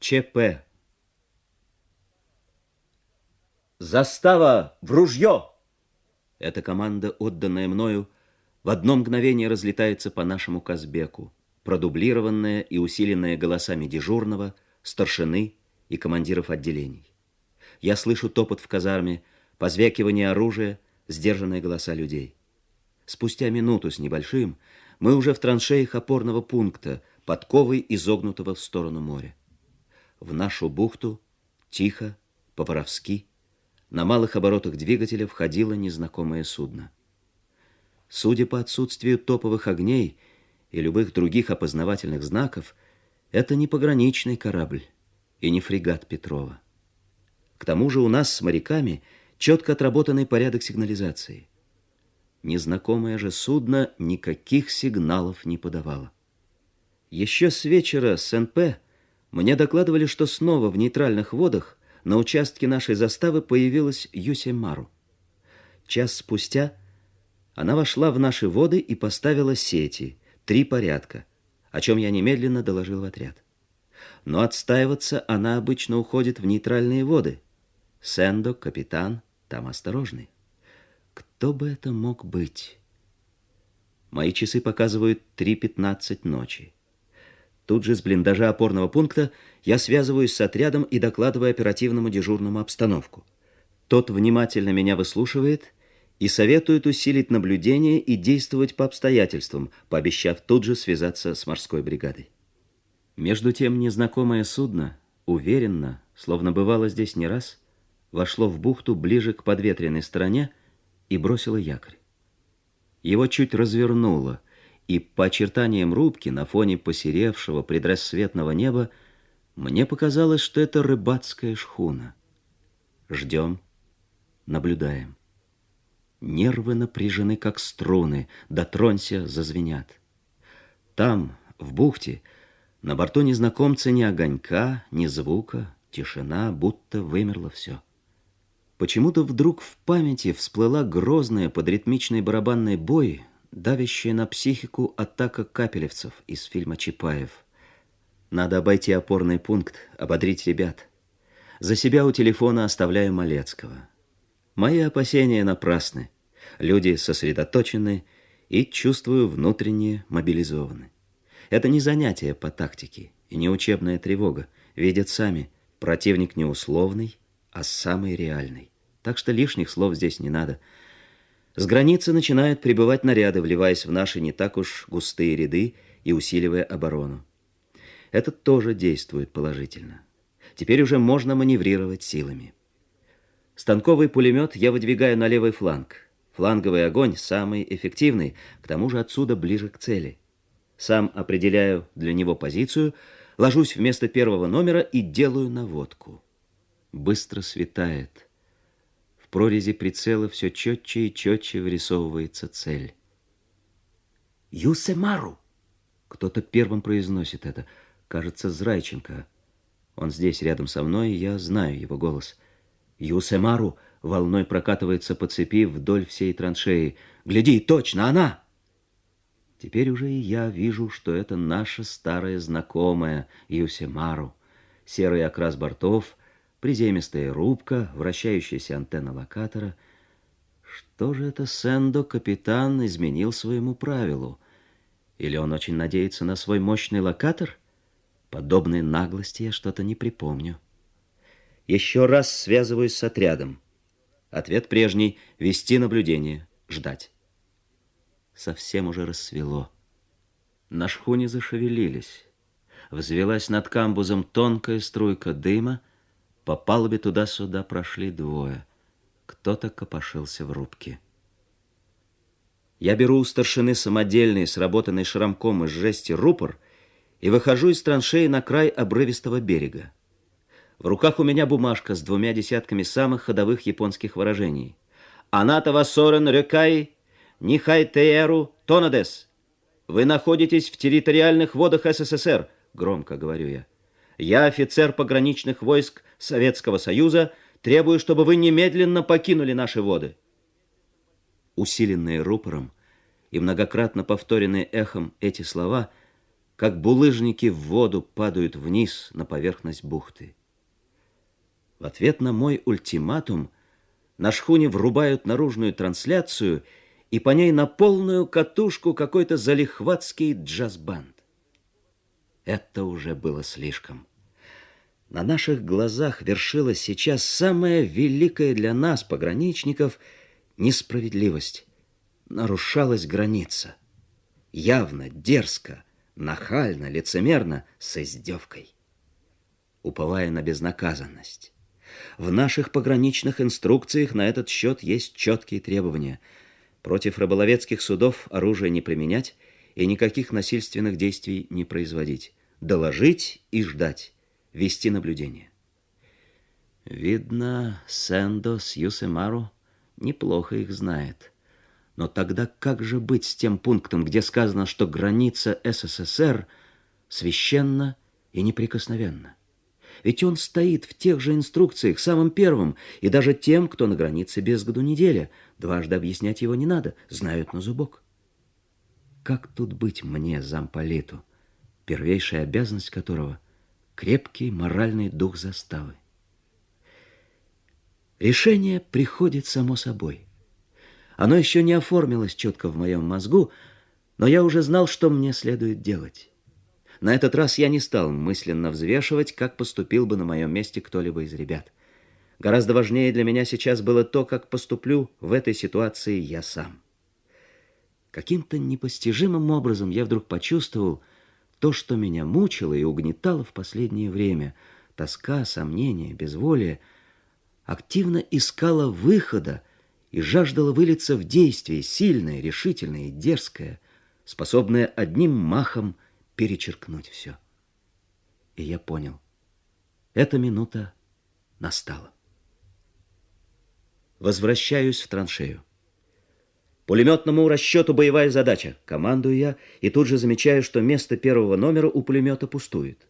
ЧП. Застава в ружье! Эта команда, отданная мною, в одно мгновение разлетается по нашему Казбеку, продублированная и усиленная голосами дежурного, старшины и командиров отделений. Я слышу топот в казарме, позвякивание оружия, сдержанные голоса людей. Спустя минуту с небольшим мы уже в траншеях опорного пункта, подковой изогнутого в сторону моря. В нашу бухту, тихо, по-воровски, на малых оборотах двигателя входило незнакомое судно. Судя по отсутствию топовых огней и любых других опознавательных знаков, это не пограничный корабль и не фрегат Петрова. К тому же у нас с моряками четко отработанный порядок сигнализации. Незнакомое же судно никаких сигналов не подавало. Еще с вечера с НП мне докладывали, что снова в нейтральных водах на участке нашей заставы появилась Юсемару. Час спустя она вошла в наши воды и поставила сети, три порядка, о чем я немедленно доложил в отряд. Но отстаиваться она обычно уходит в нейтральные воды. Сендо, капитан, там осторожный. Кто бы это мог быть? Мои часы показывают 3.15 ночи. Тут же с блиндажа опорного пункта я связываюсь с отрядом и докладываю оперативному дежурному обстановку. Тот внимательно меня выслушивает и советует усилить наблюдение и действовать по обстоятельствам, пообещав тут же связаться с морской бригадой. Между тем незнакомое судно, уверенно, словно бывало здесь не раз, вошло в бухту ближе к подветренной стороне и бросило якорь. Его чуть развернуло, и по очертаниям рубки на фоне посеревшего предрассветного неба мне показалось, что это рыбацкая шхуна. Ждем, наблюдаем. Нервы напряжены, как струны, дотронься, зазвенят. Там, в бухте, на борту незнакомца ни огонька, ни звука, тишина, будто вымерло все. Почему-то вдруг в памяти всплыла грозная под ритмичный барабанный бой, давящая на психику атака капелевцев из фильма «Чапаев». Надо обойти опорный пункт, ободрить ребят. За себя у телефона оставляю Малецкого. Мои опасения напрасны. Люди сосредоточены и, чувствую, внутренне мобилизованы. Это не занятие по тактике и не учебная тревога. Видят сами, противник не условный, а самый реальный. Так что лишних слов здесь не надо. С границы начинают прибывать наряды, вливаясь в наши не так уж густые ряды и усиливая оборону. Это тоже действует положительно. Теперь уже можно маневрировать силами. Станковый пулемет я выдвигаю на левый фланг. Фланговый огонь самый эффективный, к тому же отсюда ближе к цели. Сам определяю для него позицию, ложусь вместо первого номера и делаю наводку. Быстро светает. Прорези прицела все четче и четче вырисовывается цель. «Юсемару!» Кто-то первым произносит это – Кажется, Зрайченко. Он здесь, рядом со мной, я знаю его голос. Юсемару волной прокатывается по цепи вдоль всей траншеи. «Гляди, точно она!» Теперь уже и я вижу, что это наша старая знакомая Юсемару. Серый окрас бортов, приземистая рубка, вращающаяся антенна локатора. Что же это Сендо капитан изменил своему правилу? Или он очень надеется на свой мощный локатор? — Подобной наглости я что-то не припомню. Еще раз связываюсь с отрядом. Ответ прежний — вести наблюдение, ждать. Совсем уже рассвело. На шхуне зашевелились. Взвелась над камбузом тонкая струйка дыма. По палубе туда-сюда прошли двое. Кто-то копошился в рубке. Я беру у старшины самодельный, сработанный шрамком из жести рупор — и выхожу из траншеи на край обрывистого берега. В руках у меня бумажка с двумя десятками самых ходовых японских выражений. «Аната вассорен рёкай, нихай тееру тонадес». «Вы находитесь в территориальных водах СССР», — громко говорю я. «Я офицер пограничных войск Советского Союза, требую, чтобы вы немедленно покинули наши воды». Усиленные рупором и многократно повторенные эхом эти слова — как булыжники в воду падают вниз на поверхность бухты. В ответ на мой ультиматум на шхуне врубают наружную трансляцию и по ней на полную катушку какой-то залихватский джаз-банд. Это уже было слишком. На наших глазах вершилась сейчас самая великая для нас, пограничников, несправедливость. Нарушалась граница. Явно, дерзко, нахально, лицемерно, с издевкой. Уповая на безнаказанность. В наших пограничных инструкциях на этот счет есть четкие требования. Против рыболовецких судов оружие не применять и никаких насильственных действий не производить доложить и ждать, вести наблюдение. Видно, Сэндо с Юсемару неплохо их знает. Но тогда как же быть с тем пунктом, где сказано, что граница СССР священна и неприкосновенна? Ведь он стоит в тех же инструкциях, самым первым, и даже тем, кто на границе без году неделя. Дважды объяснять его не надо, знают на зубок. Как тут быть мне, замполиту? Первейшая обязанность которого – крепкий моральный дух заставы. Решение приходит само собой. Оно еще не оформилось четко в моем мозгу, но я уже знал, что мне следует делать. На этот раз я не стал мысленно взвешивать, как поступил бы на моем месте кто-либо из ребят. Гораздо важнее для меня сейчас было то, как поступлю в этой ситуации я сам. Каким-то непостижимым образом я вдруг почувствовал, то, что меня мучило и угнетало в последнее время, тоска, сомнения, безволие, активно искала выхода и жаждала вылиться в действие, сильное, решительное и дерзкое, способное одним махом перечеркнуть все. И я понял, эта минута настала. Возвращаюсь в траншею. Пулеметному расчету боевая задача. Командую я и тут же замечаю, что место первого номера у пулемета пустует.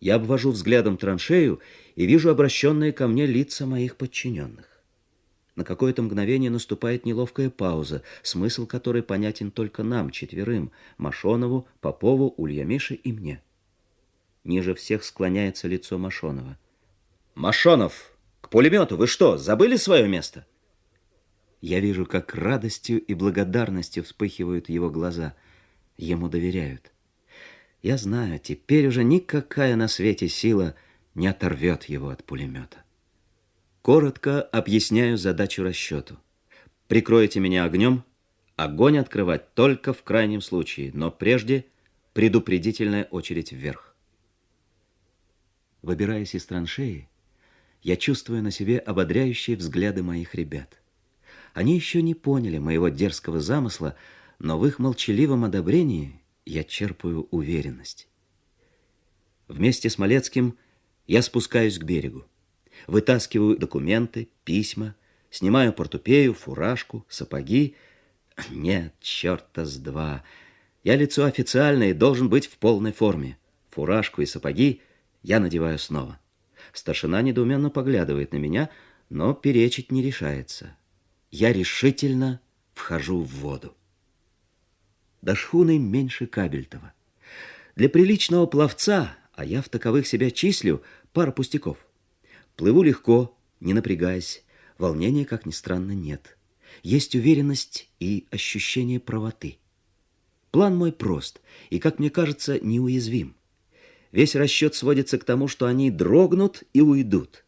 Я обвожу взглядом траншею и вижу обращенные ко мне лица моих подчиненных. На какое-то мгновение наступает неловкая пауза, смысл которой понятен только нам, четверым, Машонову, Попову, Ульямише и мне. Ниже всех склоняется лицо Машонова. «Машонов, к пулемету вы что, забыли свое место?» Я вижу, как радостью и благодарностью вспыхивают его глаза. Ему доверяют. Я знаю, теперь уже никакая на свете сила не оторвет его от пулемета. Коротко объясняю задачу расчету. Прикройте меня огнем, огонь открывать только в крайнем случае, но прежде предупредительная очередь вверх. Выбираясь из траншеи, я чувствую на себе ободряющие взгляды моих ребят. Они еще не поняли моего дерзкого замысла, но в их молчаливом одобрении я черпаю уверенность. Вместе с Малецким я спускаюсь к берегу. Вытаскиваю документы, письма, снимаю портупею, фуражку, сапоги. Нет, черта с два. Я лицо официальное и должен быть в полной форме. Фуражку и сапоги я надеваю снова. Старшина недоуменно поглядывает на меня, но перечить не решается я решительно вхожу в воду. До шхуны меньше Кабельтова. Для приличного пловца, а я в таковых себя числю, пара пустяков. Плыву легко, не напрягаясь, волнения, как ни странно, нет. Есть уверенность и ощущение правоты. План мой прост и, как мне кажется, неуязвим. Весь расчет сводится к тому, что они дрогнут и уйдут –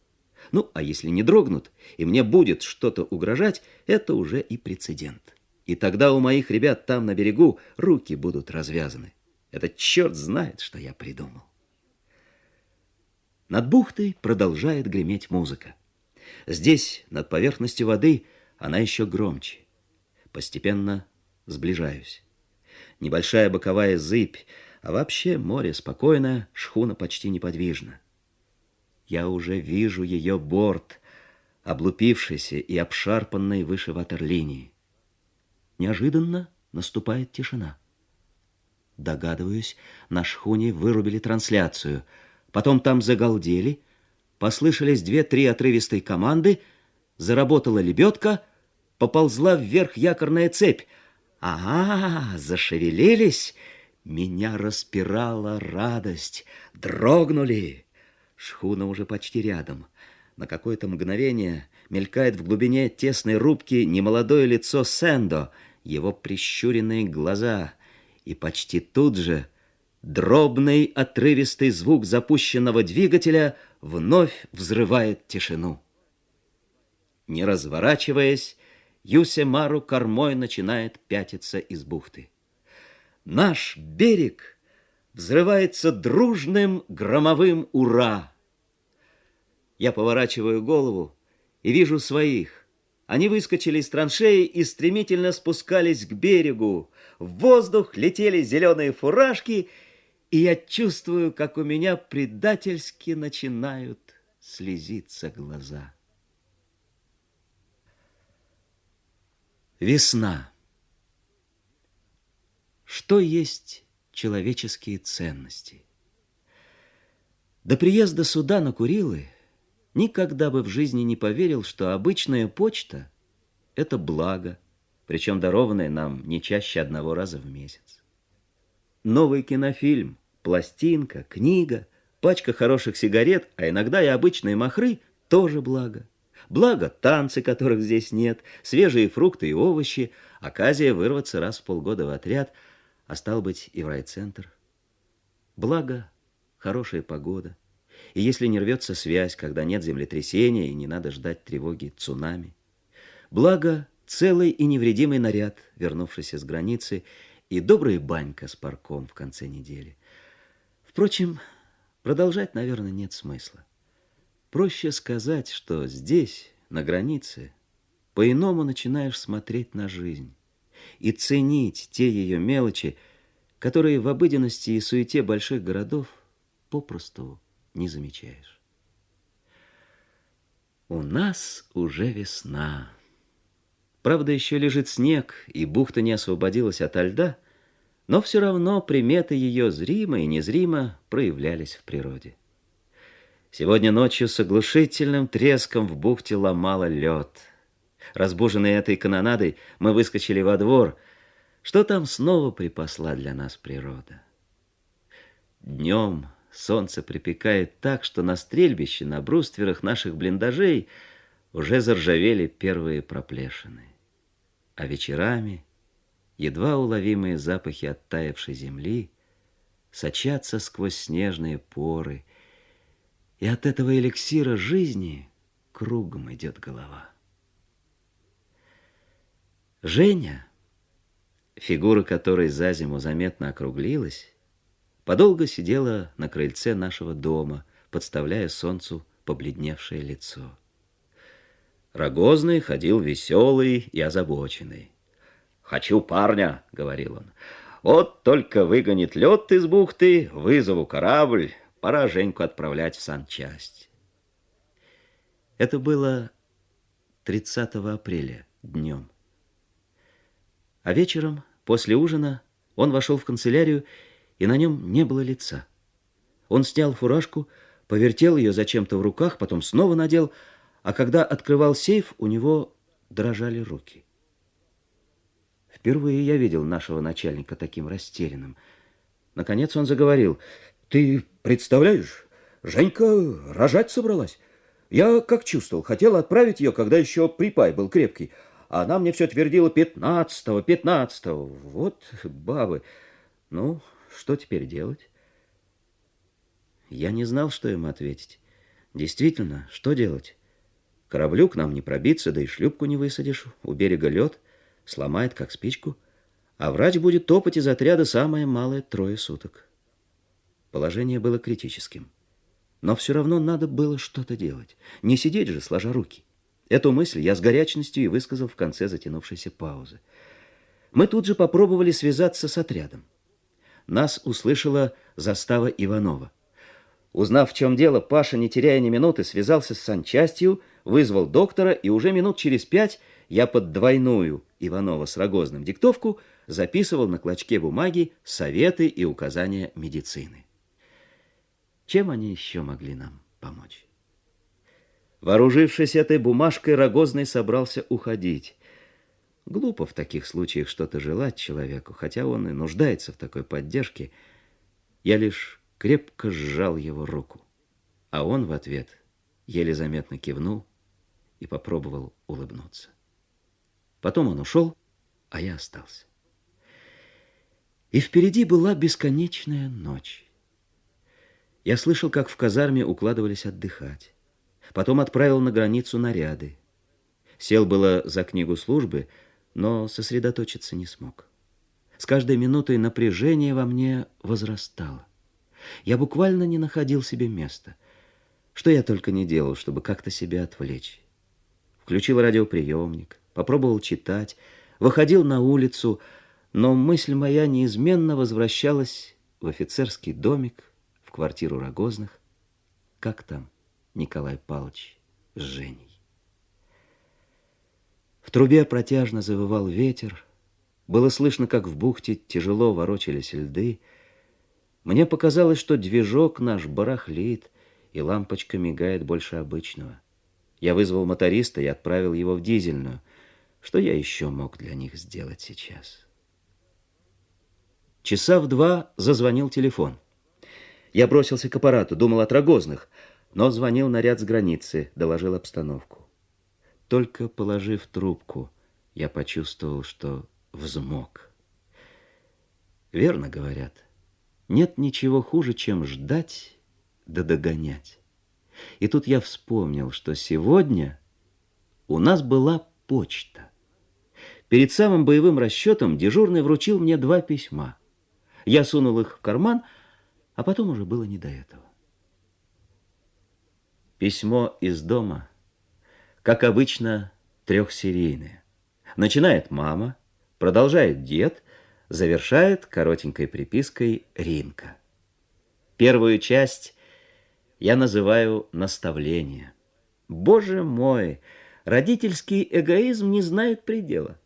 ну, а если не дрогнут, и мне будет что-то угрожать, это уже и прецедент. И тогда у моих ребят там на берегу руки будут развязаны. Этот черт знает, что я придумал. Над бухтой продолжает греметь музыка. Здесь, над поверхностью воды, она еще громче. Постепенно сближаюсь. Небольшая боковая зыбь, а вообще море спокойное, шхуна почти неподвижна. Я уже вижу ее борт, облупившийся и обшарпанный выше ватерлинии. Неожиданно наступает тишина. Догадываюсь, на шхуне вырубили трансляцию. Потом там загалдели, послышались две-три отрывистые команды, заработала лебедка, поползла вверх якорная цепь. Ага, зашевелились, Меня распирала радость. Дрогнули. Шхуна уже почти рядом. На какое-то мгновение мелькает в глубине тесной рубки немолодое лицо Сэндо, его прищуренные глаза. И почти тут же дробный отрывистый звук запущенного двигателя вновь взрывает тишину. Не разворачиваясь, Юсемару кормой начинает пятиться из бухты. Наш берег взрывается дружным громовым «Ура!». Я поворачиваю голову и вижу своих. Они выскочили из траншеи и стремительно спускались к берегу. В воздух летели зеленые фуражки, и я чувствую, как у меня предательски начинают слезиться глаза. Весна. Что есть человеческие ценности? До приезда сюда на Курилы никогда бы в жизни не поверил, что обычная почта – это благо, причем дарованное нам не чаще одного раза в месяц. Новый кинофильм, пластинка, книга, пачка хороших сигарет, а иногда и обычные махры – тоже благо. Благо танцы, которых здесь нет, свежие фрукты и овощи, оказия вырваться раз в полгода в отряд – а стал быть и в райцентр. Благо, хорошая погода. И если не рвется связь, когда нет землетрясения и не надо ждать тревоги цунами. Благо, целый и невредимый наряд, вернувшийся с границы, и добрая банька с парком в конце недели. Впрочем, продолжать, наверное, нет смысла. Проще сказать, что здесь, на границе, по-иному начинаешь смотреть на жизнь и ценить те ее мелочи, которые в обыденности и суете больших городов попросту не замечаешь. У нас уже весна. Правда, еще лежит снег, и бухта не освободилась от льда, но все равно приметы ее зримо и незримо проявлялись в природе. Сегодня ночью с оглушительным треском в бухте ломало лед — Разбуженные этой канонадой, мы выскочили во двор. Что там снова припасла для нас природа? Днем солнце припекает так, что на стрельбище, на брустверах наших блиндажей уже заржавели первые проплешины. А вечерами едва уловимые запахи оттаившей земли сочатся сквозь снежные поры, и от этого эликсира жизни кругом идет голова. Женя, фигура которой за зиму заметно округлилась, подолго сидела на крыльце нашего дома, подставляя солнцу побледневшее лицо. Рогозный ходил веселый и озабоченный. «Хочу парня», — говорил он. «Вот только выгонит лед из бухты, вызову корабль, пора Женьку отправлять в санчасть». Это было 30 апреля днем. А вечером, после ужина, он вошел в канцелярию, и на нем не было лица. Он снял фуражку, повертел ее зачем-то в руках, потом снова надел, а когда открывал сейф, у него дрожали руки. Впервые я видел нашего начальника таким растерянным. Наконец он заговорил. «Ты представляешь, Женька рожать собралась. Я как чувствовал, хотел отправить ее, когда еще припай был крепкий, а она мне все твердила пятнадцатого, пятнадцатого. Вот бабы. Ну, что теперь делать? Я не знал, что ему ответить. Действительно, что делать? Кораблю к нам не пробиться, да и шлюпку не высадишь. У берега лед, сломает, как спичку. А врач будет топать из отряда самое малое трое суток. Положение было критическим. Но все равно надо было что-то делать. Не сидеть же, сложа руки. Эту мысль я с горячностью и высказал в конце затянувшейся паузы. Мы тут же попробовали связаться с отрядом. Нас услышала застава Иванова. Узнав, в чем дело, Паша, не теряя ни минуты, связался с санчастью, вызвал доктора, и уже минут через пять я под двойную Иванова с Рогозным диктовку записывал на клочке бумаги советы и указания медицины. Чем они еще могли нам помочь? Вооружившись этой бумажкой, Рогозный собрался уходить. Глупо в таких случаях что-то желать человеку, хотя он и нуждается в такой поддержке. Я лишь крепко сжал его руку, а он в ответ еле заметно кивнул и попробовал улыбнуться. Потом он ушел, а я остался. И впереди была бесконечная ночь. Я слышал, как в казарме укладывались отдыхать. Потом отправил на границу наряды. Сел было за книгу службы, но сосредоточиться не смог. С каждой минутой напряжение во мне возрастало. Я буквально не находил себе места. Что я только не делал, чтобы как-то себя отвлечь. Включил радиоприемник, попробовал читать, выходил на улицу, но мысль моя неизменно возвращалась в офицерский домик, в квартиру Рогозных. Как там Николай Павлович с Женей? В трубе протяжно завывал ветер. Было слышно, как в бухте тяжело ворочались льды. Мне показалось, что движок наш барахлит, и лампочка мигает больше обычного. Я вызвал моториста и отправил его в дизельную. Что я еще мог для них сделать сейчас? Часа в два зазвонил телефон. Я бросился к аппарату, думал о Трогозных, но звонил наряд с границы, доложил обстановку. Только положив трубку, я почувствовал, что взмок. Верно говорят, нет ничего хуже, чем ждать да догонять. И тут я вспомнил, что сегодня у нас была почта. Перед самым боевым расчетом дежурный вручил мне два письма. Я сунул их в карман, а потом уже было не до этого. Письмо из дома, как обычно, трехсерийное. Начинает мама, продолжает дед, завершает коротенькой припиской Ринка. Первую часть я называю наставление. Боже мой, родительский эгоизм не знает предела.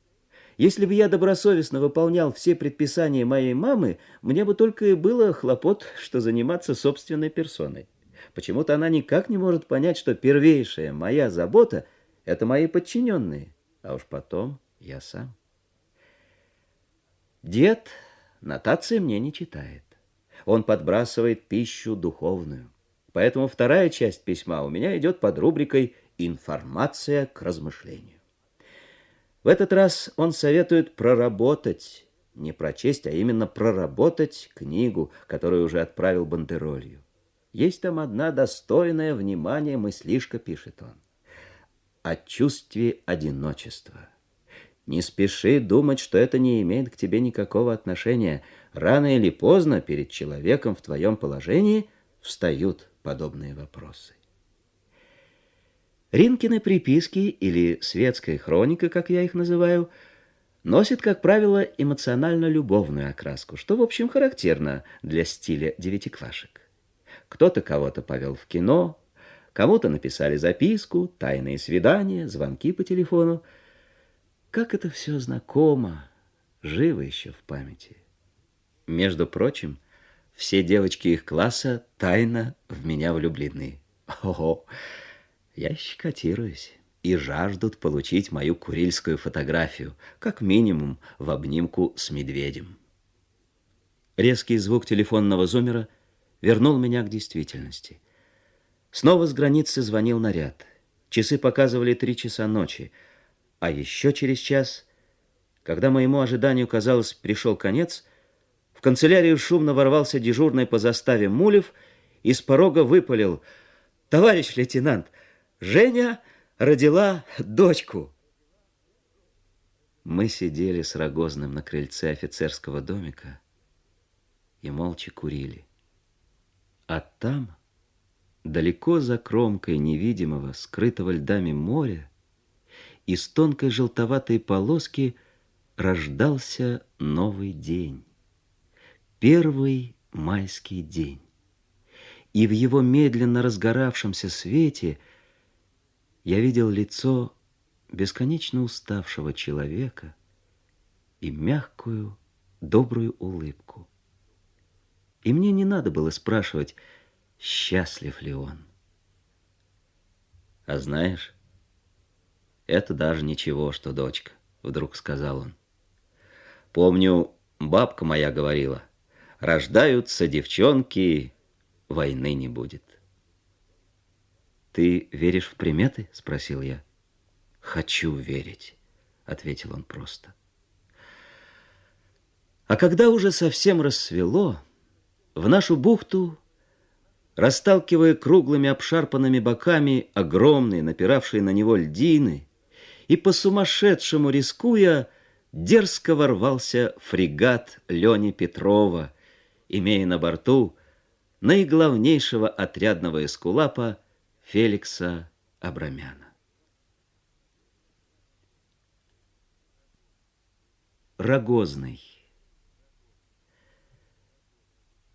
Если бы я добросовестно выполнял все предписания моей мамы, мне бы только и было хлопот, что заниматься собственной персоной. Почему-то она никак не может понять, что первейшая моя забота — это мои подчиненные, а уж потом я сам. Дед нотации мне не читает. Он подбрасывает пищу духовную. Поэтому вторая часть письма у меня идет под рубрикой «Информация к размышлению». В этот раз он советует проработать, не прочесть, а именно проработать книгу, которую уже отправил Бандеролью. Есть там одна достойная внимания мыслишка, пишет он, о чувстве одиночества. Не спеши думать, что это не имеет к тебе никакого отношения. Рано или поздно перед человеком в твоем положении встают подобные вопросы. Ринкины приписки, или светская хроника, как я их называю, носит, как правило, эмоционально-любовную окраску, что, в общем, характерно для стиля девятиклашек. Кто-то кого-то повел в кино, кому-то написали записку, тайные свидания, звонки по телефону. Как это все знакомо, живо еще в памяти. Между прочим, все девочки их класса тайно в меня влюблены. Ого, я щекотируюсь и жаждут получить мою курильскую фотографию, как минимум в обнимку с медведем. Резкий звук телефонного зумера вернул меня к действительности. Снова с границы звонил наряд. Часы показывали три часа ночи, а еще через час, когда моему ожиданию, казалось, пришел конец, в канцелярию шумно ворвался дежурный по заставе Мулев и с порога выпалил. «Товарищ лейтенант, Женя родила дочку!» Мы сидели с Рогозным на крыльце офицерского домика и молча курили. А там, далеко за кромкой невидимого, скрытого льдами моря, из тонкой желтоватой полоски рождался новый день первый майский день. И в его медленно разгоравшемся свете я видел лицо бесконечно уставшего человека и мягкую, добрую улыбку. И мне не надо было спрашивать, счастлив ли он. А знаешь, это даже ничего, что дочка, вдруг сказал он. Помню, бабка моя говорила, рождаются девчонки, войны не будет. Ты веришь в приметы? Спросил я. Хочу верить, ответил он просто. А когда уже совсем рассвело, в нашу бухту, расталкивая круглыми обшарпанными боками огромные, напиравшие на него льдины, и по-сумасшедшему рискуя, дерзко ворвался фрегат Лени Петрова, имея на борту наиглавнейшего отрядного эскулапа Феликса Абрамяна. Рогозный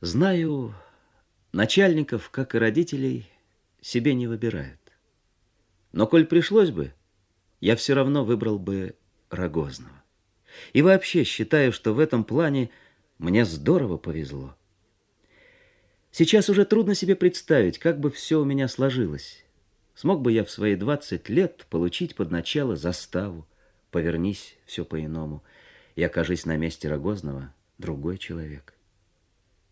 Знаю, начальников, как и родителей, себе не выбирают. Но коль пришлось бы, я все равно выбрал бы Рогозного. И вообще считаю, что в этом плане мне здорово повезло. Сейчас уже трудно себе представить, как бы все у меня сложилось. Смог бы я в свои 20 лет получить под начало заставу, повернись все по-иному, и окажись на месте Рогозного другой человек.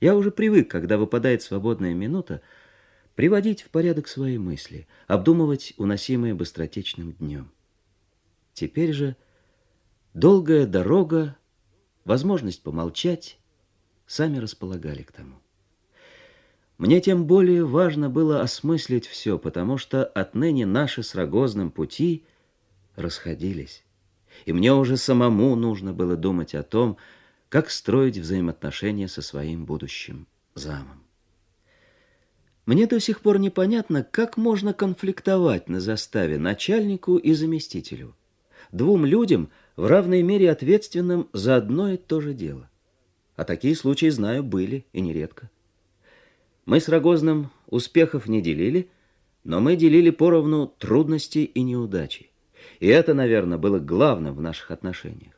Я уже привык, когда выпадает свободная минута, приводить в порядок свои мысли, обдумывать уносимые быстротечным днем. Теперь же долгая дорога, возможность помолчать, сами располагали к тому. Мне тем более важно было осмыслить все, потому что отныне наши с Рогозным пути расходились. И мне уже самому нужно было думать о том, как строить взаимоотношения со своим будущим замом. Мне до сих пор непонятно, как можно конфликтовать на заставе начальнику и заместителю, двум людям в равной мере ответственным за одно и то же дело. А такие случаи, знаю, были и нередко. Мы с Рогозным успехов не делили, но мы делили поровну трудности и неудачи. И это, наверное, было главным в наших отношениях.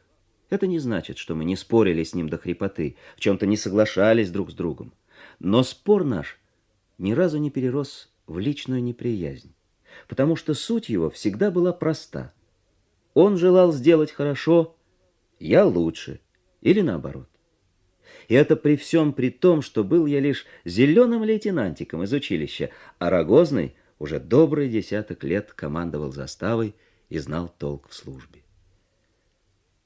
Это не значит, что мы не спорили с ним до хрипоты, в чем-то не соглашались друг с другом. Но спор наш ни разу не перерос в личную неприязнь, потому что суть его всегда была проста. Он желал сделать хорошо, я лучше, или наоборот. И это при всем при том, что был я лишь зеленым лейтенантиком из училища, а Рогозный уже добрый десяток лет командовал заставой и знал толк в службе.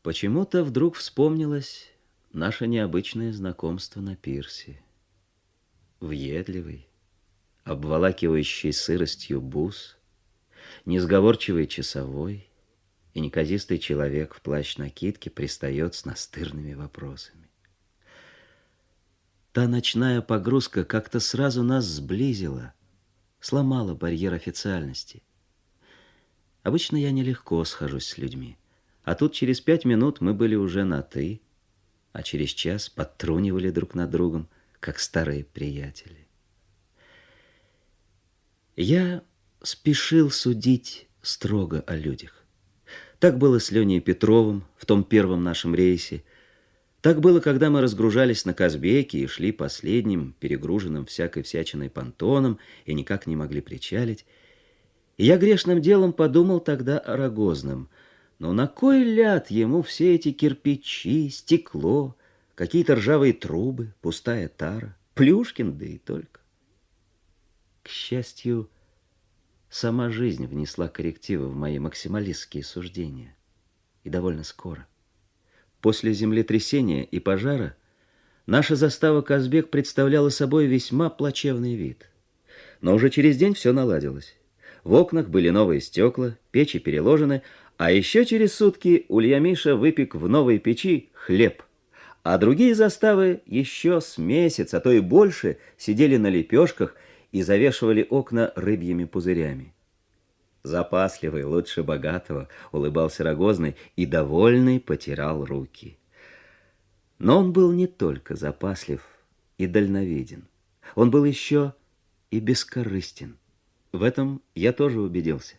Почему-то вдруг вспомнилось наше необычное знакомство на пирсе. Въедливый, обволакивающий сыростью бус, несговорчивый часовой и неказистый человек в плащ-накидке пристает с настырными вопросами. Та ночная погрузка как-то сразу нас сблизила, сломала барьер официальности. Обычно я нелегко схожусь с людьми. А тут через пять минут мы были уже на «ты», а через час подтрунивали друг над другом, как старые приятели. Я спешил судить строго о людях. Так было с Леней Петровым в том первом нашем рейсе. Так было, когда мы разгружались на Казбеке и шли последним, перегруженным всякой всячиной понтоном и никак не могли причалить. И я грешным делом подумал тогда о Рогозном — но на кой ляд ему все эти кирпичи, стекло, какие-то ржавые трубы, пустая тара, Плюшкин, да и только? К счастью, сама жизнь внесла коррективы в мои максималистские суждения. И довольно скоро. После землетрясения и пожара наша застава Казбек представляла собой весьма плачевный вид. Но уже через день все наладилось. В окнах были новые стекла, печи переложены, а еще через сутки Улья Миша выпек в новой печи хлеб. А другие заставы еще с месяц, а то и больше, сидели на лепешках и завешивали окна рыбьими пузырями. Запасливый, лучше богатого, улыбался Рогозный и, довольный, потирал руки. Но он был не только запаслив и дальновиден. Он был еще и бескорыстен. В этом я тоже убедился.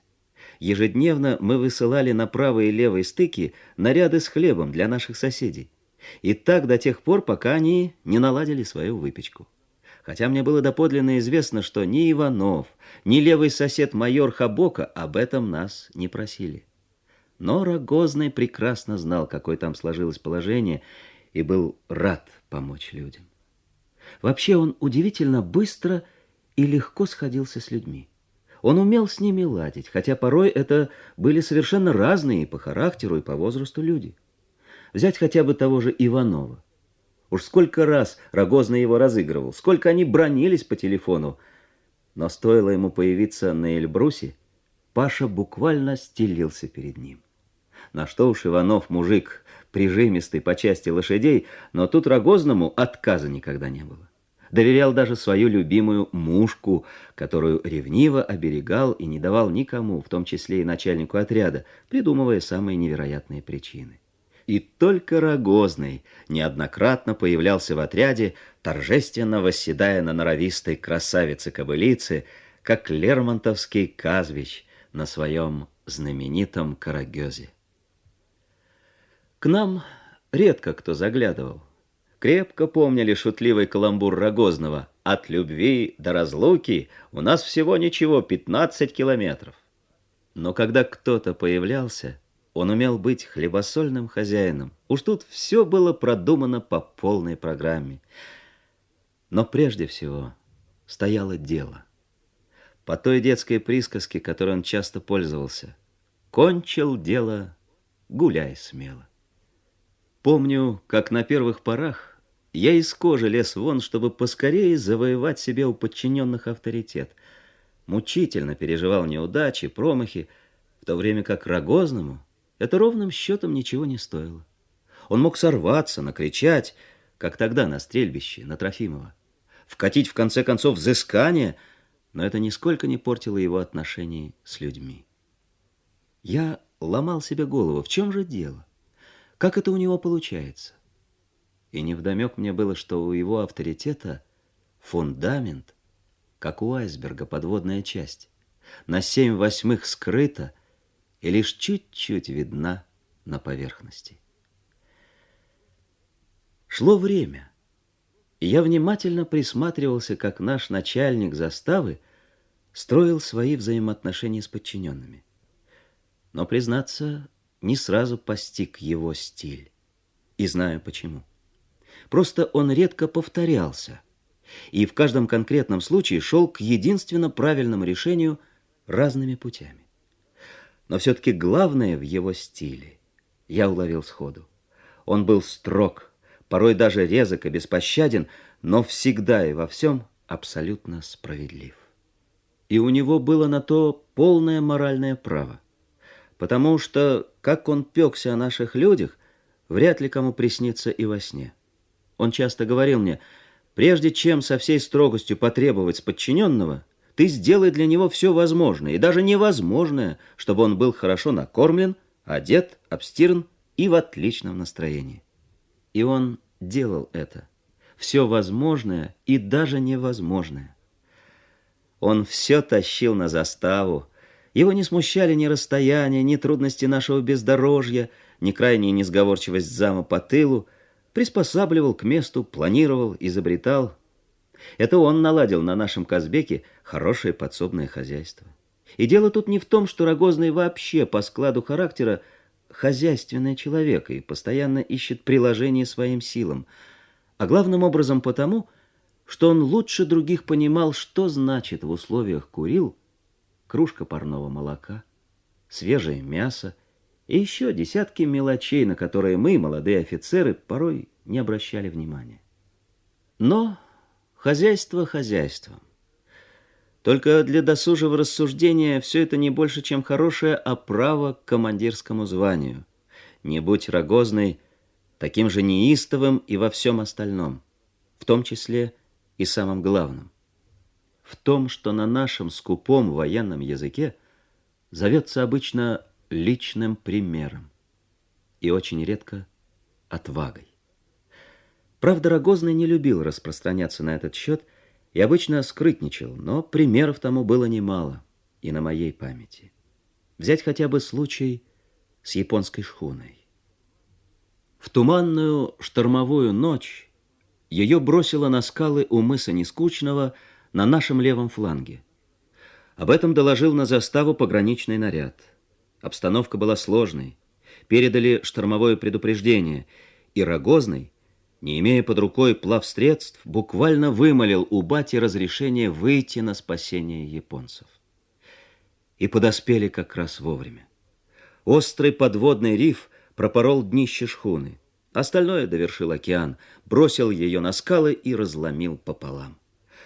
Ежедневно мы высылали на правые и левые стыки наряды с хлебом для наших соседей. И так до тех пор, пока они не наладили свою выпечку. Хотя мне было доподлинно известно, что ни Иванов, ни левый сосед майор Хабока об этом нас не просили. Но Рогозный прекрасно знал, какое там сложилось положение, и был рад помочь людям. Вообще он удивительно быстро и легко сходился с людьми. Он умел с ними ладить, хотя порой это были совершенно разные по характеру и по возрасту люди. Взять хотя бы того же Иванова. Уж сколько раз Рогозный его разыгрывал, сколько они бронились по телефону. Но стоило ему появиться на Эльбрусе, Паша буквально стелился перед ним. На что уж Иванов мужик, прижимистый по части лошадей, но тут Рогозному отказа никогда не было. Доверял даже свою любимую мушку, которую ревниво оберегал и не давал никому, в том числе и начальнику отряда, придумывая самые невероятные причины. И только Рогозный неоднократно появлялся в отряде, торжественно восседая на норовистой красавице-кобылице, как Лермонтовский Казвич на своем знаменитом Карагезе. К нам редко кто заглядывал. Крепко помнили шутливый каламбур Рогозного. От любви до разлуки у нас всего ничего, 15 километров. Но когда кто-то появлялся, он умел быть хлебосольным хозяином. Уж тут все было продумано по полной программе. Но прежде всего стояло дело. По той детской присказке, которой он часто пользовался. «Кончил дело, гуляй смело». Помню, как на первых порах я из кожи лез вон, чтобы поскорее завоевать себе у подчиненных авторитет. Мучительно переживал неудачи, промахи, в то время как Рогозному это ровным счетом ничего не стоило. Он мог сорваться, накричать, как тогда на стрельбище, на Трофимова. Вкатить, в конце концов, взыскание, но это нисколько не портило его отношений с людьми. Я ломал себе голову, в чем же дело? Как это у него получается? И невдомек мне было, что у его авторитета фундамент, как у айсберга подводная часть, на семь восьмых скрыта — и лишь чуть-чуть видна на поверхности. Шло время, и я внимательно присматривался, как наш начальник заставы строил свои взаимоотношения с подчиненными. Но, признаться, не сразу постиг его стиль. И знаю почему. Просто он редко повторялся, и в каждом конкретном случае шел к единственно правильному решению разными путями. Но все-таки главное в его стиле я уловил сходу. Он был строг, порой даже резок и беспощаден, но всегда и во всем абсолютно справедлив. И у него было на то полное моральное право. Потому что, как он пекся о наших людях, вряд ли кому приснится и во сне. Он часто говорил мне, прежде чем со всей строгостью потребовать с подчиненного, ты сделай для него все возможное и даже невозможное, чтобы он был хорошо накормлен, одет, обстиран и в отличном настроении. И он делал это. Все возможное и даже невозможное. Он все тащил на заставу. Его не смущали ни расстояние, ни трудности нашего бездорожья, ни крайняя несговорчивость зама по тылу. Приспосабливал к месту, планировал, изобретал, это он наладил на нашем Казбеке хорошее подсобное хозяйство. И дело тут не в том, что Рогозный вообще по складу характера хозяйственный человек и постоянно ищет приложение своим силам, а главным образом потому, что он лучше других понимал, что значит в условиях курил кружка парного молока, свежее мясо и еще десятки мелочей, на которые мы, молодые офицеры, порой не обращали внимания. Но Хозяйство хозяйством. Только для досужего рассуждения все это не больше, чем хорошее оправа к командирскому званию. Не будь Рогозной таким же неистовым и во всем остальном, в том числе и самым главным. В том, что на нашем скупом военном языке зовется обычно личным примером и очень редко отвагой. Правда, Рогозный не любил распространяться на этот счет и обычно скрытничал, но примеров тому было немало и на моей памяти. Взять хотя бы случай с японской шхуной. В туманную штормовую ночь ее бросило на скалы у мыса Нескучного на нашем левом фланге. Об этом доложил на заставу пограничный наряд. Обстановка была сложной. Передали штормовое предупреждение, и Рогозный, не имея под рукой плавсредств, буквально вымолил у бати разрешение выйти на спасение японцев. И подоспели как раз вовремя. Острый подводный риф пропорол днище шхуны. Остальное довершил океан, бросил ее на скалы и разломил пополам.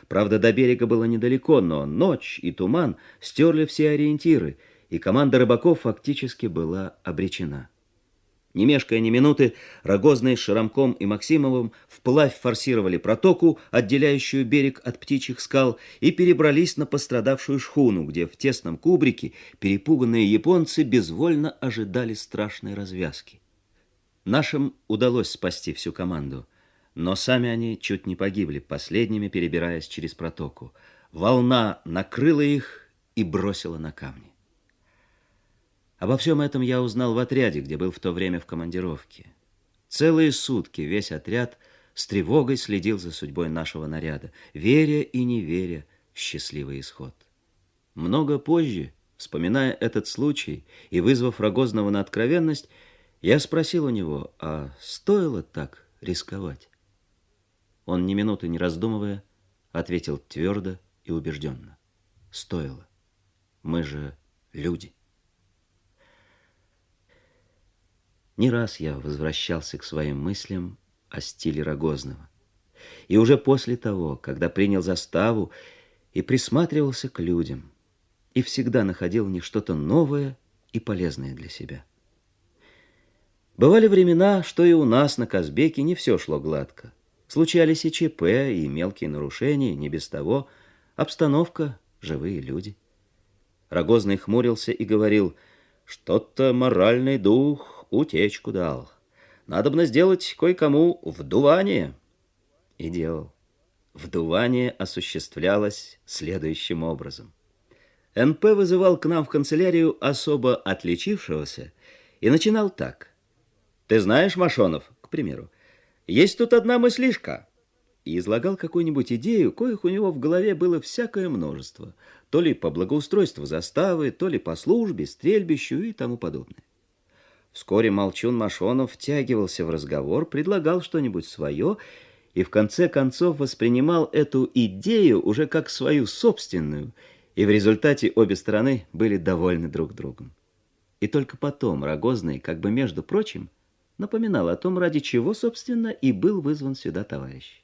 Правда, до берега было недалеко, но ночь и туман стерли все ориентиры, и команда рыбаков фактически была обречена. Не мешкая ни минуты, Рогозный с Шарамком и Максимовым вплавь форсировали протоку, отделяющую берег от птичьих скал, и перебрались на пострадавшую шхуну, где в тесном кубрике перепуганные японцы безвольно ожидали страшной развязки. Нашим удалось спасти всю команду — но сами они чуть не погибли, последними перебираясь через протоку. Волна накрыла их и бросила на камни. Обо всем этом я узнал в отряде, где был в то время в командировке. Целые сутки весь отряд с тревогой следил за судьбой нашего наряда, веря и не веря в счастливый исход. Много позже, вспоминая этот случай и вызвав Рогозного на откровенность, я спросил у него, а стоило так рисковать? Он, ни минуты не раздумывая, ответил твердо и убежденно. Стоило. Мы же люди. Не раз я возвращался к своим мыслям о стиле Рогозного. И уже после того, когда принял заставу и присматривался к людям, и всегда находил в них что-то новое и полезное для себя. Бывали времена, что и у нас на Казбеке не все шло гладко. Случались и ЧП, и мелкие нарушения, не без того. Обстановка, живые люди. Рогозный хмурился и говорил, что-то моральный дух утечку дал. Надобно сделать кое-кому вдувание. И делал. Вдувание осуществлялось следующим образом. НП вызывал к нам в канцелярию особо отличившегося и начинал так. «Ты знаешь, Машонов, к примеру, есть тут одна мыслишка. И излагал какую-нибудь идею, коих у него в голове было всякое множество. То ли по благоустройству заставы, то ли по службе, стрельбищу и тому подобное. Вскоре Молчун Машонов втягивался в разговор, предлагал что-нибудь свое и в конце концов воспринимал эту идею уже как свою собственную, и в результате обе стороны были довольны друг другом. И только потом Рогозный, как бы между прочим, напоминал о том, ради чего, собственно, и был вызван сюда товарищ.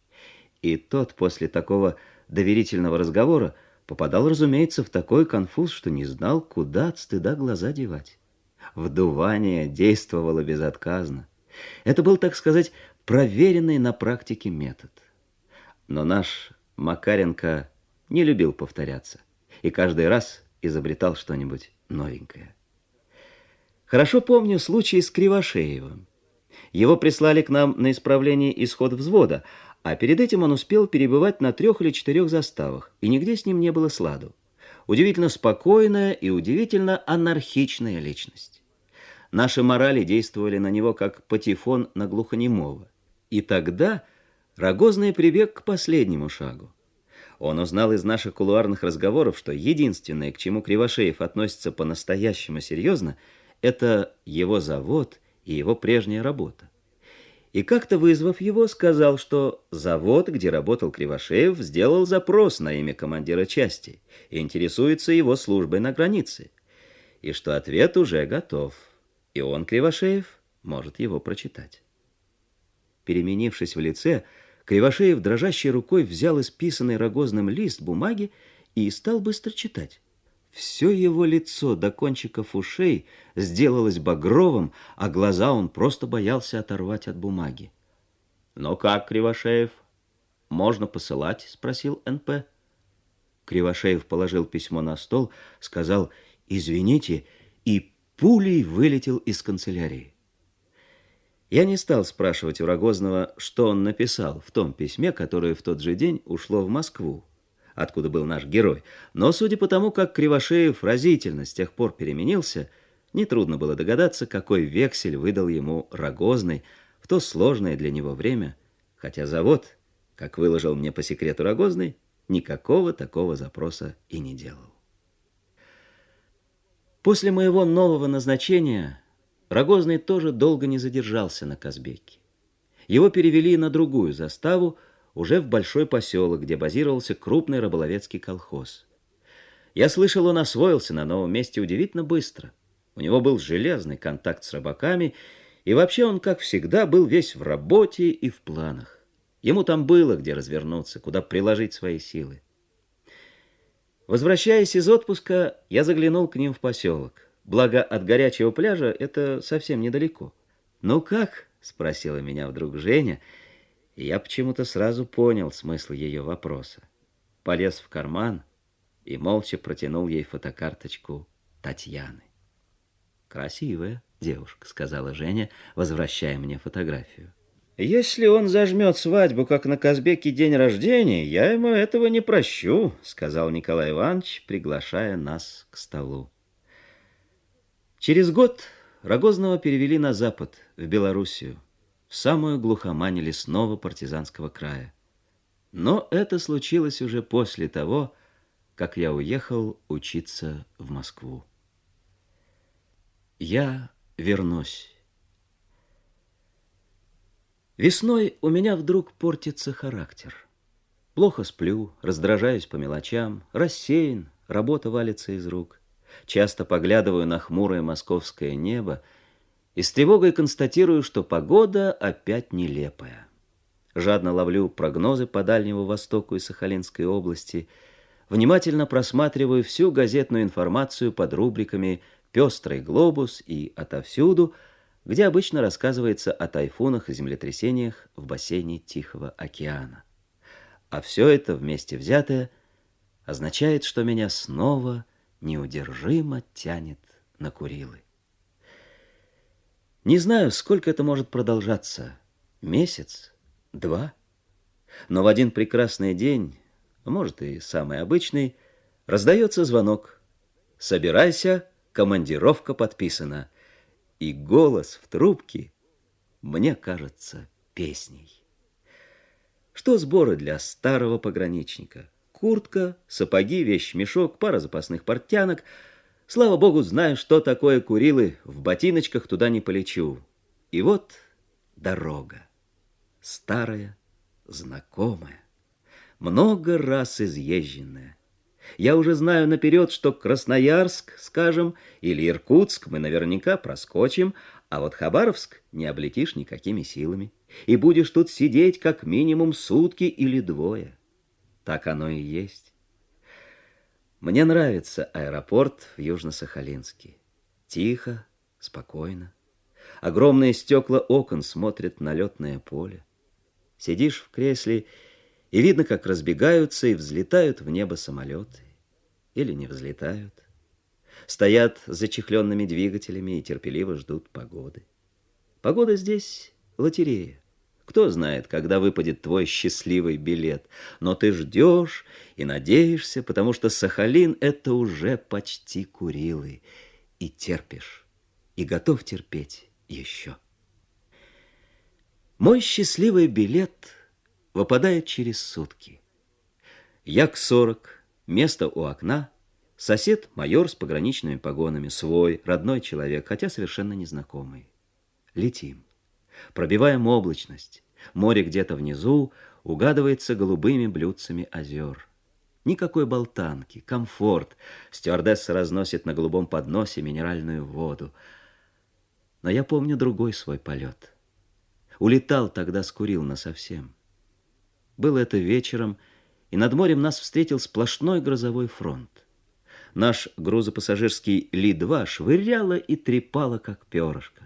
И тот после такого доверительного разговора попадал, разумеется, в такой конфуз, что не знал, куда от стыда глаза девать. Вдувание действовало безотказно. Это был, так сказать, проверенный на практике метод. Но наш Макаренко не любил повторяться и каждый раз изобретал что-нибудь новенькое. Хорошо помню случай с Кривошеевым. Его прислали к нам на исправление исход взвода, а перед этим он успел перебывать на трех или четырех заставах, и нигде с ним не было сладу. Удивительно спокойная и удивительно анархичная личность. Наши морали действовали на него как патефон на глухонемого. И тогда Рогозный прибег к последнему шагу. Он узнал из наших кулуарных разговоров, что единственное, к чему Кривошеев относится по-настоящему серьезно, это его завод и его прежняя работа. И как-то вызвав его, сказал, что завод, где работал Кривошеев, сделал запрос на имя командира части и интересуется его службой на границе, и что ответ уже готов, и он, Кривошеев, может его прочитать. Переменившись в лице, Кривошеев дрожащей рукой взял исписанный рогозным лист бумаги и стал быстро читать. Все его лицо до кончиков ушей сделалось багровым, а глаза он просто боялся оторвать от бумаги. «Ну как, Кривошеев, можно посылать?» — спросил НП. Кривошеев положил письмо на стол, сказал «Извините» и пулей вылетел из канцелярии. Я не стал спрашивать у Рогозного, что он написал в том письме, которое в тот же день ушло в Москву откуда был наш герой, но судя по тому, как Кривошеев разительно с тех пор переменился, нетрудно было догадаться, какой вексель выдал ему Рогозный в то сложное для него время, хотя завод, как выложил мне по секрету Рогозный, никакого такого запроса и не делал. После моего нового назначения Рогозный тоже долго не задержался на Казбеке. Его перевели на другую заставу, уже в большой поселок, где базировался крупный рыболовецкий колхоз. Я слышал, он освоился на новом месте удивительно быстро. У него был железный контакт с рыбаками, и вообще он, как всегда, был весь в работе и в планах. Ему там было где развернуться, куда приложить свои силы. Возвращаясь из отпуска, я заглянул к ним в поселок. Благо, от горячего пляжа это совсем недалеко. «Ну как?» — спросила меня вдруг Женя, я почему-то сразу понял смысл ее вопроса. Полез в карман и молча протянул ей фотокарточку Татьяны. «Красивая девушка», — сказала Женя, возвращая мне фотографию. «Если он зажмет свадьбу, как на Казбеке день рождения, я ему этого не прощу», — сказал Николай Иванович, приглашая нас к столу. Через год Рогозного перевели на запад, в Белоруссию, в самую глухомань лесного партизанского края. Но это случилось уже после того, как я уехал учиться в Москву. Я вернусь. Весной у меня вдруг портится характер. Плохо сплю, раздражаюсь по мелочам, рассеян, работа валится из рук. Часто поглядываю на хмурое московское небо и с тревогой констатирую, что погода опять нелепая. Жадно ловлю прогнозы по Дальнему Востоку и Сахалинской области, внимательно просматриваю всю газетную информацию под рубриками «Пестрый глобус» и «Отовсюду», где обычно рассказывается о тайфунах и землетрясениях в бассейне Тихого океана. А все это вместе взятое означает, что меня снова неудержимо тянет на Курилы. Не знаю, сколько это может продолжаться. Месяц? Два? Но в один прекрасный день, может и самый обычный, раздается звонок. «Собирайся, командировка подписана» и голос в трубке мне кажется песней. Что сборы для старого пограничника? Куртка, сапоги, вещь-мешок, пара запасных портянок. Слава богу, знаю, что такое курилы, в ботиночках туда не полечу. И вот дорога. Старая, знакомая, много раз изъезженная. Я уже знаю наперед, что Красноярск, скажем, или Иркутск мы наверняка проскочим, а вот Хабаровск не облетишь никакими силами. И будешь тут сидеть как минимум сутки или двое. Так оно и есть. Мне нравится аэропорт в Южно-Сахалинске. Тихо, спокойно. Огромные стекла окон смотрят на летное поле. Сидишь в кресле и видно, как разбегаются и взлетают в небо самолеты. Или не взлетают. Стоят с зачехленными двигателями и терпеливо ждут погоды. Погода здесь лотерея. Кто знает, когда выпадет твой счастливый билет. Но ты ждешь и надеешься, потому что Сахалин — это уже почти Курилы. И терпишь, и готов терпеть еще. Мой счастливый билет — выпадает через сутки. Як-40, место у окна, сосед майор с пограничными погонами, свой, родной человек, хотя совершенно незнакомый. Летим. Пробиваем облачность. Море где-то внизу угадывается голубыми блюдцами озер. Никакой болтанки, комфорт. Стюардесса разносит на голубом подносе минеральную воду. Но я помню другой свой полет. Улетал тогда, скурил насовсем. Было это вечером, и над морем нас встретил сплошной грозовой фронт. Наш грузопассажирский Ли-2 швыряло и трепало, как перышко.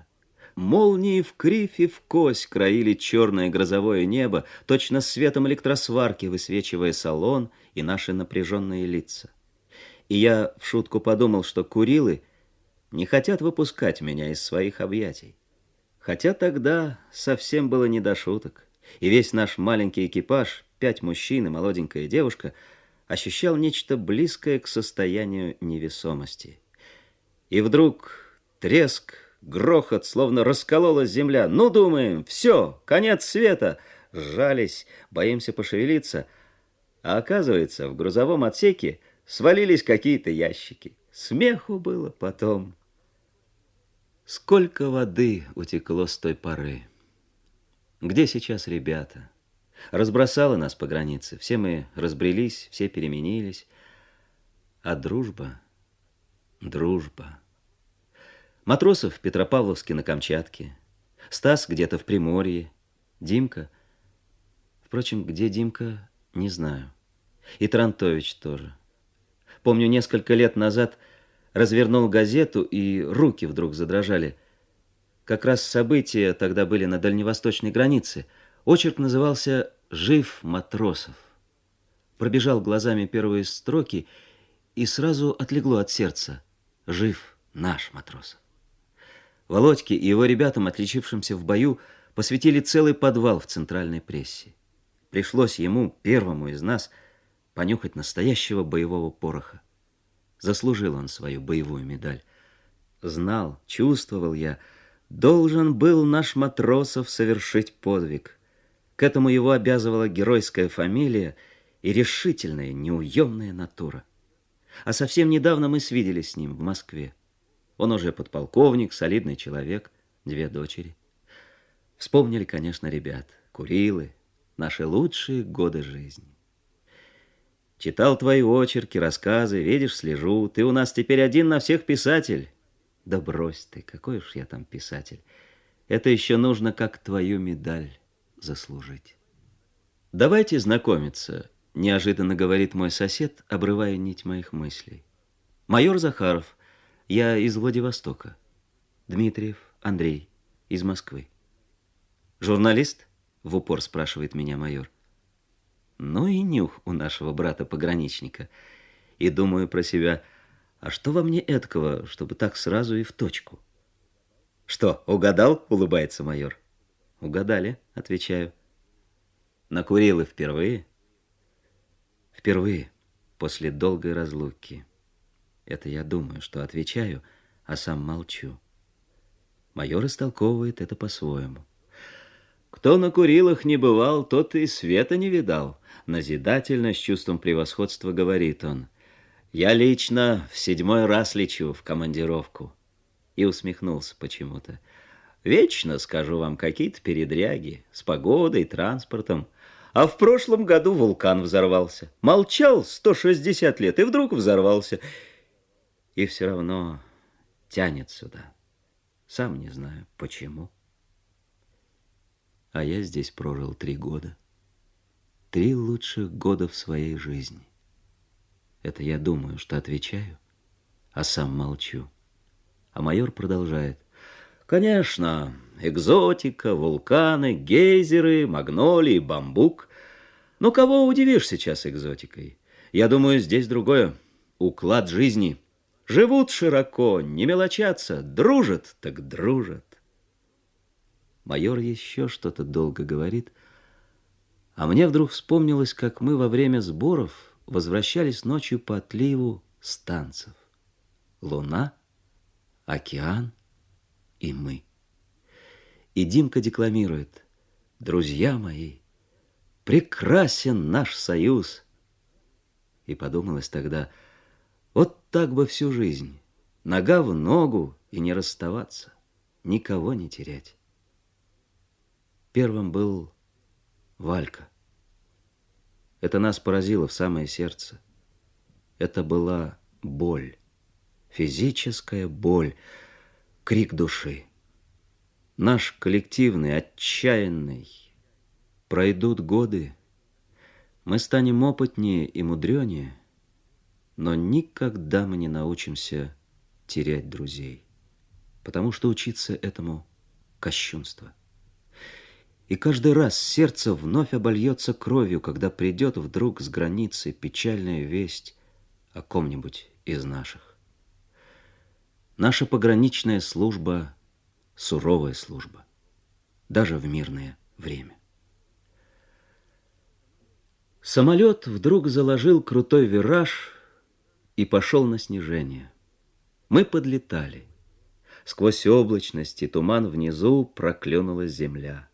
Молнии в кривь и в кость краили черное грозовое небо, точно светом электросварки высвечивая салон и наши напряженные лица. И я в шутку подумал, что Курилы не хотят выпускать меня из своих объятий. Хотя тогда совсем было не до шуток и весь наш маленький экипаж, пять мужчин и молоденькая девушка, ощущал нечто близкое к состоянию невесомости. И вдруг треск, грохот, словно раскололась земля. Ну, думаем, все, конец света. Сжались, боимся пошевелиться. А оказывается, в грузовом отсеке свалились какие-то ящики. смеху было потом. Сколько воды утекло с той поры. Где сейчас ребята? Разбросало нас по границе. Все мы разбрелись, все переменились. А дружба, дружба. Матросов в Петропавловске на Камчатке. Стас где-то в Приморье. Димка. Впрочем, где Димка, не знаю. И Трантович тоже. Помню, несколько лет назад развернул газету, и руки вдруг задрожали. Как раз события тогда были на дальневосточной границе. Очерк назывался «Жив Матросов». Пробежал глазами первые строки, и сразу отлегло от сердца. Жив наш Матросов. Володьке и его ребятам, отличившимся в бою, посвятили целый подвал в центральной прессе. Пришлось ему, первому из нас, понюхать настоящего боевого пороха. Заслужил он свою боевую медаль. Знал, чувствовал я, должен был наш Матросов совершить подвиг. К этому его обязывала геройская фамилия и решительная, неуемная натура. А совсем недавно мы свиделись с ним в Москве. Он уже подполковник, солидный человек, две дочери. Вспомнили, конечно, ребят, Курилы, наши лучшие годы жизни. Читал твои очерки, рассказы, видишь, слежу. Ты у нас теперь один на всех писатель. Да брось ты, какой уж я там писатель. Это еще нужно как твою медаль заслужить. Давайте знакомиться, неожиданно говорит мой сосед, обрывая нить моих мыслей. Майор Захаров, я из Владивостока. Дмитриев Андрей, из Москвы. Журналист? В упор спрашивает меня майор. Ну и нюх у нашего брата-пограничника. И думаю про себя, а что во мне эткого, чтобы так сразу и в точку? Что, угадал? Улыбается майор. Угадали, отвечаю. Накурил и впервые? Впервые, после долгой разлуки. Это я думаю, что отвечаю, а сам молчу. Майор истолковывает это по-своему. Кто на Курилах не бывал, тот и света не видал. Назидательно, с чувством превосходства говорит он. Я лично в седьмой раз лечу в командировку. И усмехнулся почему-то. Вечно, скажу вам, какие-то передряги с погодой, транспортом. А в прошлом году вулкан взорвался. Молчал 160 лет и вдруг взорвался и все равно тянет сюда. Сам не знаю, почему. А я здесь прожил три года. Три лучших года в своей жизни. Это я думаю, что отвечаю, а сам молчу. А майор продолжает. Конечно, экзотика, вулканы, гейзеры, магнолии, бамбук. Но кого удивишь сейчас экзотикой? Я думаю, здесь другое. Уклад жизни – Живут широко, не мелочатся, дружат, так дружат. Майор еще что-то долго говорит, а мне вдруг вспомнилось, как мы во время сборов возвращались ночью по отливу станцев. Луна, океан и мы. И Димка декламирует «Друзья мои, прекрасен наш союз». И подумалось тогда – вот так бы всю жизнь. Нога в ногу и не расставаться. Никого не терять. Первым был Валька. Это нас поразило в самое сердце. Это была боль. Физическая боль. Крик души. Наш коллективный, отчаянный. Пройдут годы. Мы станем опытнее и мудренее но никогда мы не научимся терять друзей, потому что учиться этому кощунство. И каждый раз сердце вновь обольется кровью, когда придет вдруг с границы печальная весть о ком-нибудь из наших. Наша пограничная служба – суровая служба, даже в мирное время. Самолет вдруг заложил крутой вираж – и пошел на снижение. Мы подлетали. Сквозь облачность и туман внизу проклюнулась земля.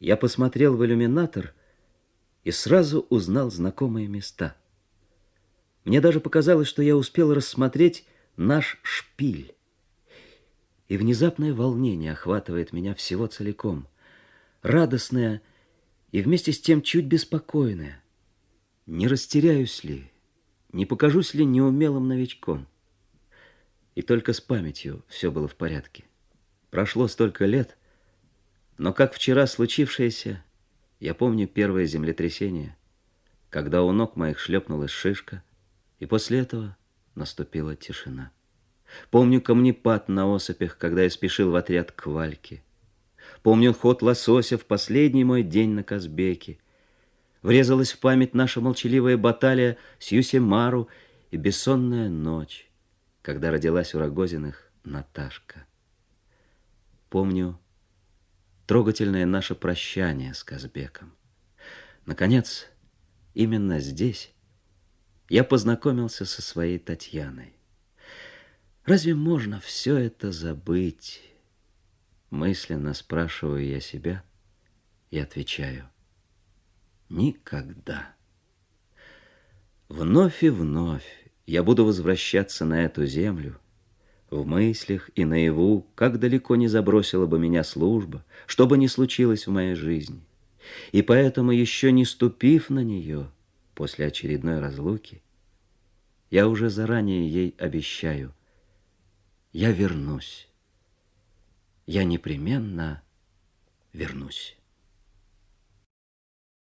Я посмотрел в иллюминатор и сразу узнал знакомые места. Мне даже показалось, что я успел рассмотреть наш шпиль. И внезапное волнение охватывает меня всего целиком. Радостное и вместе с тем чуть беспокойное. Не растеряюсь ли, не покажусь ли неумелым новичком? И только с памятью все было в порядке. Прошло столько лет, но как вчера случившееся, я помню первое землетрясение, когда у ног моих шлепнулась шишка — и после этого наступила тишина. Помню камнепад на осыпях, когда я спешил в отряд к Вальке. Помню ход лосося в последний мой день на Казбеке. Врезалась в память наша молчаливая баталия с Юсемару и бессонная ночь, когда родилась у Рогозиных Наташка. Помню трогательное наше прощание с Казбеком. Наконец, именно здесь я познакомился со своей Татьяной. Разве можно все это забыть? Мысленно спрашиваю я себя и отвечаю. Никогда. Вновь и вновь я буду возвращаться на эту землю, в мыслях и наяву, как далеко не забросила бы меня служба, что бы ни случилось в моей жизни. И поэтому, еще не ступив на нее, после очередной разлуки, я уже заранее ей обещаю, я вернусь. Я непременно вернусь.